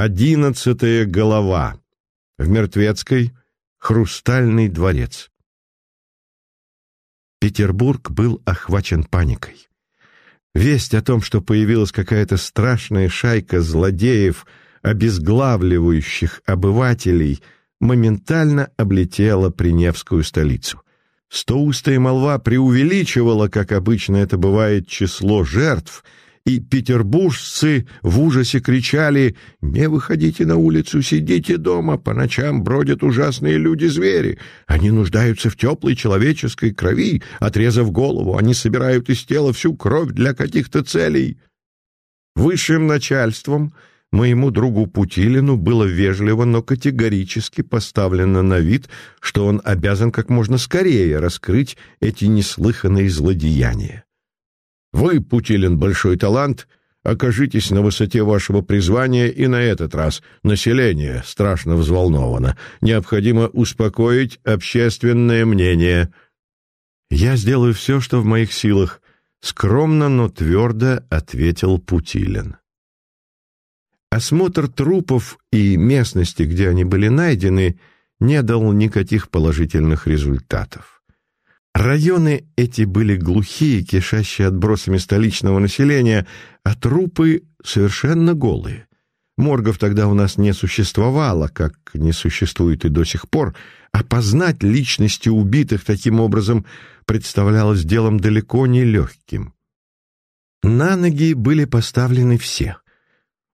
Одиннадцатая голова. В Мертвецкой Хрустальный дворец. Петербург был охвачен паникой. Весть о том, что появилась какая-то страшная шайка злодеев, обезглавливающих обывателей, моментально облетела Приневскую столицу. Стоустая молва преувеличивала, как обычно это бывает, число жертв — и петербуржцы в ужасе кричали «Не выходите на улицу, сидите дома, по ночам бродят ужасные люди-звери, они нуждаются в теплой человеческой крови, отрезав голову, они собирают из тела всю кровь для каких-то целей». Высшим начальством моему другу Путилину было вежливо, но категорически поставлено на вид, что он обязан как можно скорее раскрыть эти неслыханные злодеяния. Вы, Путилин, большой талант, окажитесь на высоте вашего призвания и на этот раз. Население страшно взволновано. Необходимо успокоить общественное мнение. Я сделаю все, что в моих силах, скромно, но твердо ответил Путилин. Осмотр трупов и местности, где они были найдены, не дал никаких положительных результатов. Районы эти были глухие, кишащие отбросами столичного населения, а трупы совершенно голые. Моргов тогда у нас не существовало, как не существует и до сих пор. Опознать личности убитых таким образом представлялось делом далеко не легким. На ноги были поставлены все.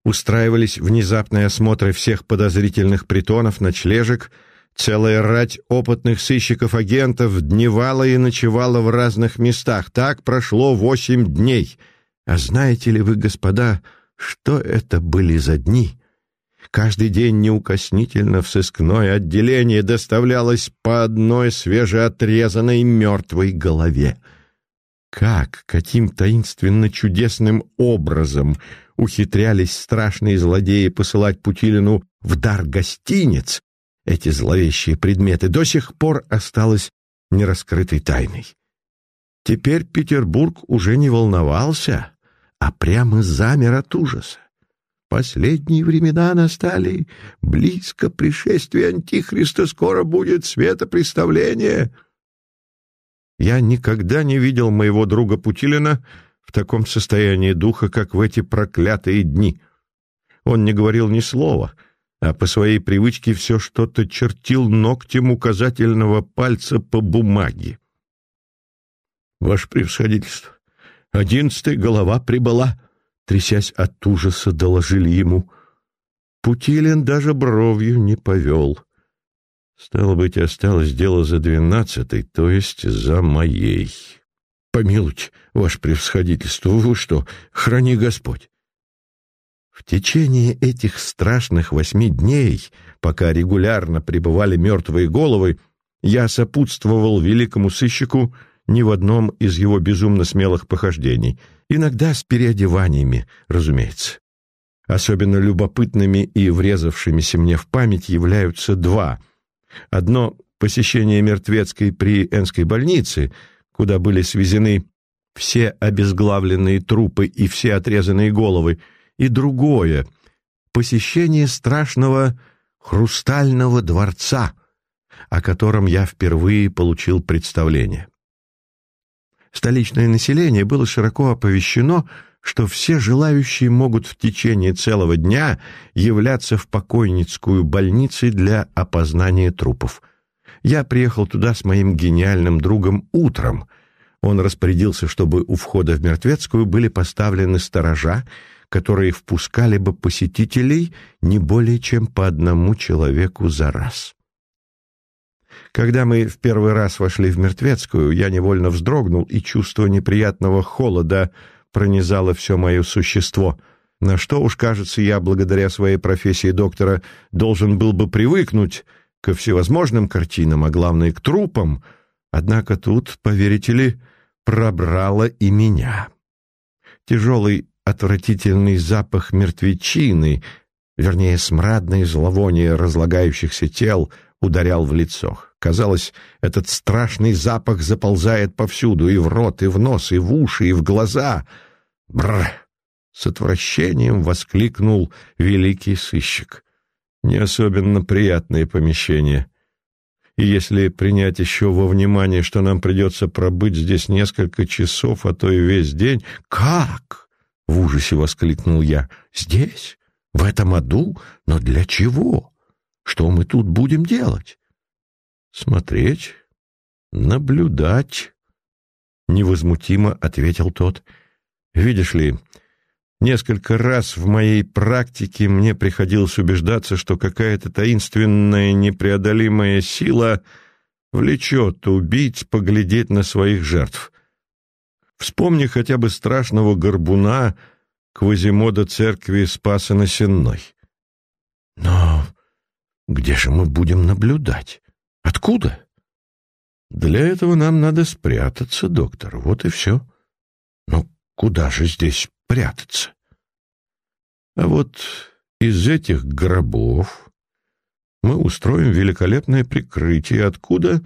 Устраивались внезапные осмотры всех подозрительных притонов, ночлежек — Целая рать опытных сыщиков-агентов дневала и ночевала в разных местах. Так прошло восемь дней. А знаете ли вы, господа, что это были за дни? Каждый день неукоснительно в сыскное отделение доставлялось по одной свежеотрезанной мертвой голове. Как, каким таинственно чудесным образом ухитрялись страшные злодеи посылать Путилину в дар гостиниц, эти зловещие предметы, до сих пор осталось нераскрытой тайной. Теперь Петербург уже не волновался, а прямо замер от ужаса. Последние времена настали, близко пришествие Антихриста, скоро будет светопреставление. Я никогда не видел моего друга Путилина в таком состоянии духа, как в эти проклятые дни. Он не говорил ни слова — а по своей привычке все что-то чертил ногтем указательного пальца по бумаге. «Ваше превосходительство, одиннадцатая голова прибыла», — трясясь от ужаса, доложили ему. Путилин даже бровью не повел. Стало быть, осталось дело за двенадцатой, то есть за моей. Помилуйте, ваше превосходительство, вы что, храни Господь. В течение этих страшных восьми дней, пока регулярно пребывали мертвые головы, я сопутствовал великому сыщику ни в одном из его безумно смелых похождений, иногда с переодеваниями, разумеется. Особенно любопытными и врезавшимися мне в память являются два. Одно — посещение мертвецкой при Энской больнице, куда были свезены все обезглавленные трупы и все отрезанные головы — и другое — посещение страшного хрустального дворца, о котором я впервые получил представление. Столичное население было широко оповещено, что все желающие могут в течение целого дня являться в покойницкую больницу для опознания трупов. Я приехал туда с моим гениальным другом утром. Он распорядился, чтобы у входа в мертвецкую были поставлены сторожа, которые впускали бы посетителей не более чем по одному человеку за раз. Когда мы в первый раз вошли в Мертвецкую, я невольно вздрогнул, и чувство неприятного холода пронизало все мое существо. На что уж, кажется, я, благодаря своей профессии доктора, должен был бы привыкнуть ко всевозможным картинам, а главное, к трупам. Однако тут, поверите ли, пробрало и меня. Тяжелый отвратительный запах мертвечины, вернее, смрадное зловоние разлагающихся тел ударял в лицо. Казалось, этот страшный запах заползает повсюду, и в рот, и в нос, и в уши, и в глаза. Бррр! С отвращением воскликнул великий сыщик. Не особенно приятное помещение. И если принять еще во внимание, что нам придется пробыть здесь несколько часов, а то и весь день... «Как?» — в ужасе воскликнул я. «Здесь? В этом аду? Но для чего? Что мы тут будем делать?» «Смотреть, наблюдать», — невозмутимо ответил тот. «Видишь ли, Несколько раз в моей практике мне приходилось убеждаться, что какая-то таинственная непреодолимая сила влечет убийц поглядеть на своих жертв. Вспомни хотя бы страшного горбуна Квазимода церкви Спаса на Сенной. Но где же мы будем наблюдать? Откуда? Для этого нам надо спрятаться, доктор, вот и все. Но куда же здесь прятаться? А вот из этих гробов мы устроим великолепное прикрытие, откуда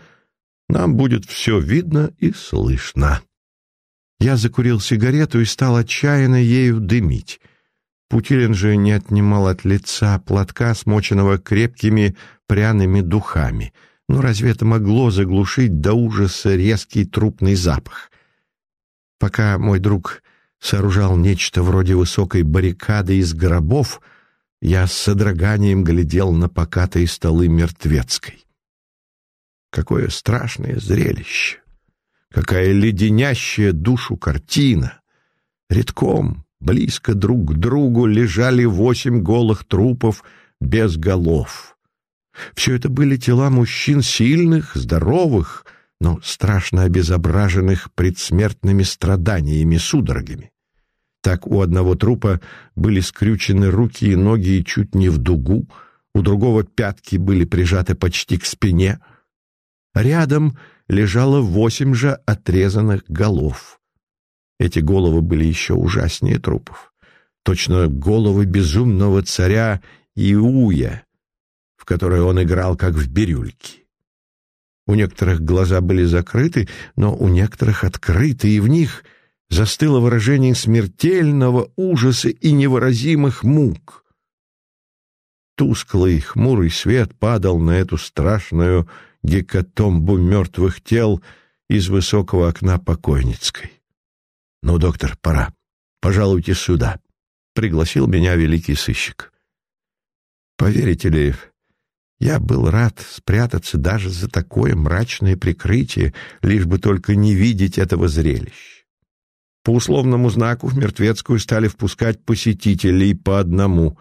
нам будет все видно и слышно. Я закурил сигарету и стал отчаянно ею дымить. Путилин же не отнимал от лица платка, смоченного крепкими пряными духами. Ну, разве это могло заглушить до ужаса резкий трупный запах? Пока мой друг сооружал нечто вроде высокой баррикады из гробов, я с содроганием глядел на покатые столы мертвецкой. Какое страшное зрелище! Какая леденящая душу картина! Редком, близко друг к другу, лежали восемь голых трупов без голов. Все это были тела мужчин сильных, здоровых, но страшно обезображенных предсмертными страданиями, судорогами. Так у одного трупа были скрючены руки и ноги чуть не в дугу, у другого пятки были прижаты почти к спине. Рядом лежало восемь же отрезанных голов. Эти головы были еще ужаснее трупов. Точно головы безумного царя Иуя, в которой он играл как в бирюльки. У некоторых глаза были закрыты, но у некоторых открыты, и в них застыло выражение смертельного ужаса и невыразимых мук. Тусклый, хмурый свет падал на эту страшную гекатомбу мертвых тел из высокого окна покойницкой. — Ну, доктор, пора. Пожалуйте сюда. — пригласил меня великий сыщик. Поверите ли, я был рад спрятаться даже за такое мрачное прикрытие, лишь бы только не видеть этого зрелища. По условному знаку в мертвецкую стали впускать посетителей по одному.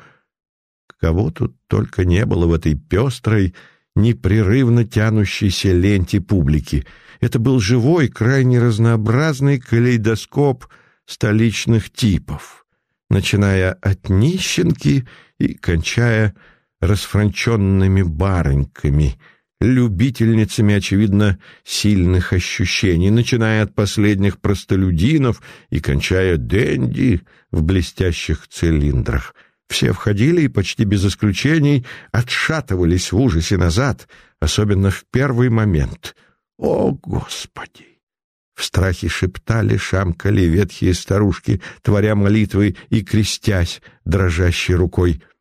Кого тут только не было в этой пестрой, непрерывно тянущейся ленте публики. Это был живой, крайне разнообразный калейдоскоп столичных типов, начиная от нищенки и кончая расфранченными барыньками, любительницами, очевидно, сильных ощущений, начиная от последних простолюдинов и кончая денди в блестящих цилиндрах. Все входили и почти без исключений отшатывались в ужасе назад, особенно в первый момент. «О, Господи!» В страхе шептали, шамкали ветхие старушки, творя молитвы и крестясь дрожащей рукой —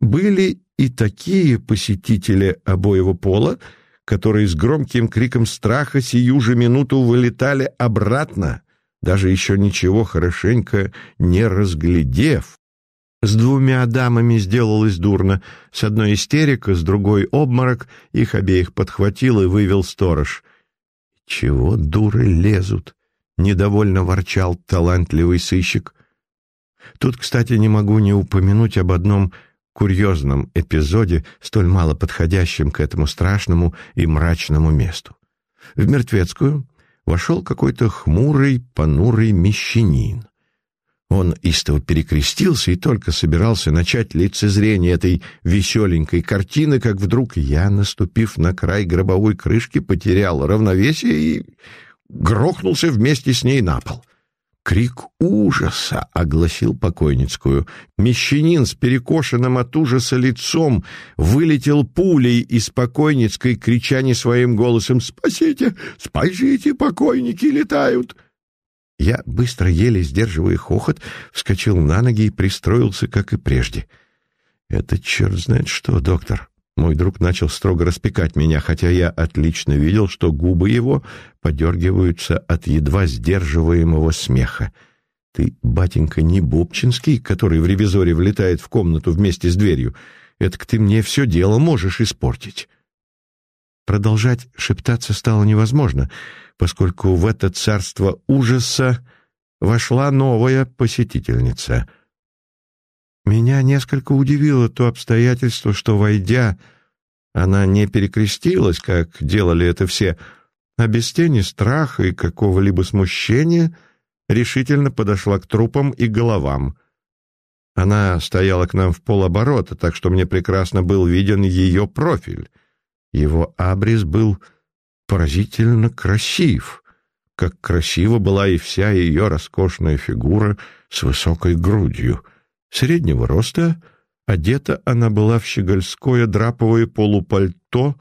были и такие посетители обоего пола, которые с громким криком страха сию же минуту вылетали обратно, даже еще ничего хорошенько не разглядев. С двумя дамами сделалось дурно. С одной истерика, с другой обморок. Их обеих подхватил и вывел сторож. «Чего дуры лезут?» — недовольно ворчал талантливый сыщик. Тут, кстати, не могу не упомянуть об одном курьезном эпизоде, столь мало подходящем к этому страшному и мрачному месту. В мертвецкую вошел какой-то хмурый, понурый мещанин. Он истово перекрестился и только собирался начать лицезрение этой веселенькой картины, как вдруг я, наступив на край гробовой крышки, потерял равновесие и грохнулся вместе с ней на пол. Крик ужаса огласил покойницкую. Мещанин с перекошенным от ужаса лицом вылетел пулей из покойницкой, крича не своим голосом «Спасите! Спасите! Покойники летают!» Я, быстро еле сдерживая хохот, вскочил на ноги и пристроился, как и прежде. «Это черт знает что, доктор!» Мой друг начал строго распекать меня, хотя я отлично видел, что губы его подергиваются от едва сдерживаемого смеха. «Ты, батенька, не Бобчинский, который в ревизоре влетает в комнату вместе с дверью. Этак ты мне все дело можешь испортить». Продолжать шептаться стало невозможно, поскольку в это царство ужаса вошла новая посетительница. Меня несколько удивило то обстоятельство, что, войдя, она не перекрестилась, как делали это все, а без тени страха и какого-либо смущения решительно подошла к трупам и головам. Она стояла к нам в полоборота, так что мне прекрасно был виден ее профиль — его абрис был поразительно красив, как красива была и вся ее роскошная фигура с высокой грудью. Среднего роста, одета она была в щегольское драповое полупальто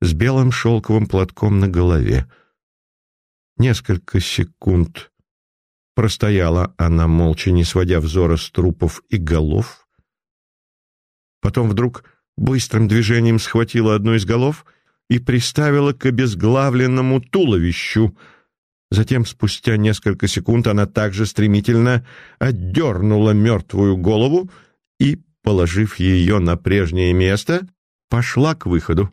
с белым шелковым платком на голове. Несколько секунд простояла она молча, не сводя взора с трупов и голов. Потом вдруг быстрым движением схватила одну из голов и приставила к обезглавленному туловищу. Затем, спустя несколько секунд, она также стремительно отдернула мертвую голову и, положив ее на прежнее место, пошла к выходу.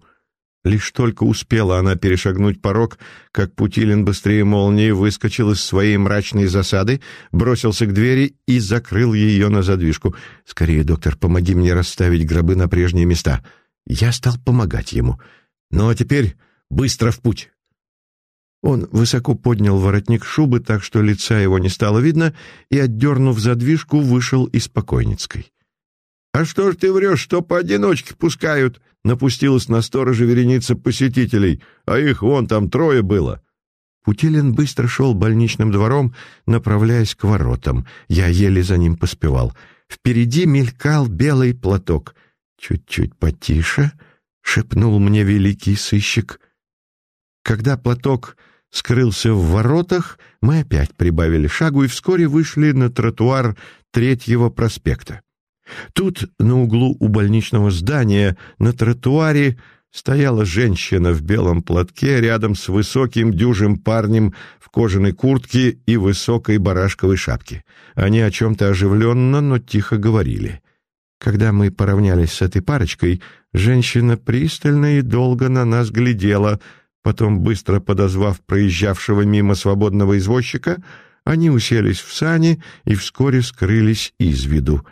Лишь только успела она перешагнуть порог, как Путилин быстрее молнии выскочил из своей мрачной засады, бросился к двери и закрыл ее на задвижку. «Скорее, доктор, помоги мне расставить гробы на прежние места». Я стал помогать ему. «Ну а теперь быстро в путь». Он высоко поднял воротник шубы, так что лица его не стало видно, и, отдернув задвижку, вышел из покойницкой. «А что ж ты врешь, что поодиночке пускают?» Напустилась на сторожа вереница посетителей, а их вон там трое было. Путилин быстро шел больничным двором, направляясь к воротам. Я еле за ним поспевал. Впереди мелькал белый платок. «Чуть-чуть потише», — шепнул мне великий сыщик. Когда платок скрылся в воротах, мы опять прибавили шагу и вскоре вышли на тротуар Третьего проспекта. Тут, на углу у больничного здания, на тротуаре, стояла женщина в белом платке рядом с высоким дюжим парнем в кожаной куртке и высокой барашковой шапке. Они о чем-то оживленно, но тихо говорили. Когда мы поравнялись с этой парочкой, женщина пристально и долго на нас глядела, потом, быстро подозвав проезжавшего мимо свободного извозчика, они уселись в сани и вскоре скрылись из виду.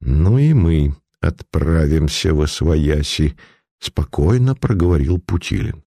«Ну и мы отправимся во свояси», — спокойно проговорил Путилин.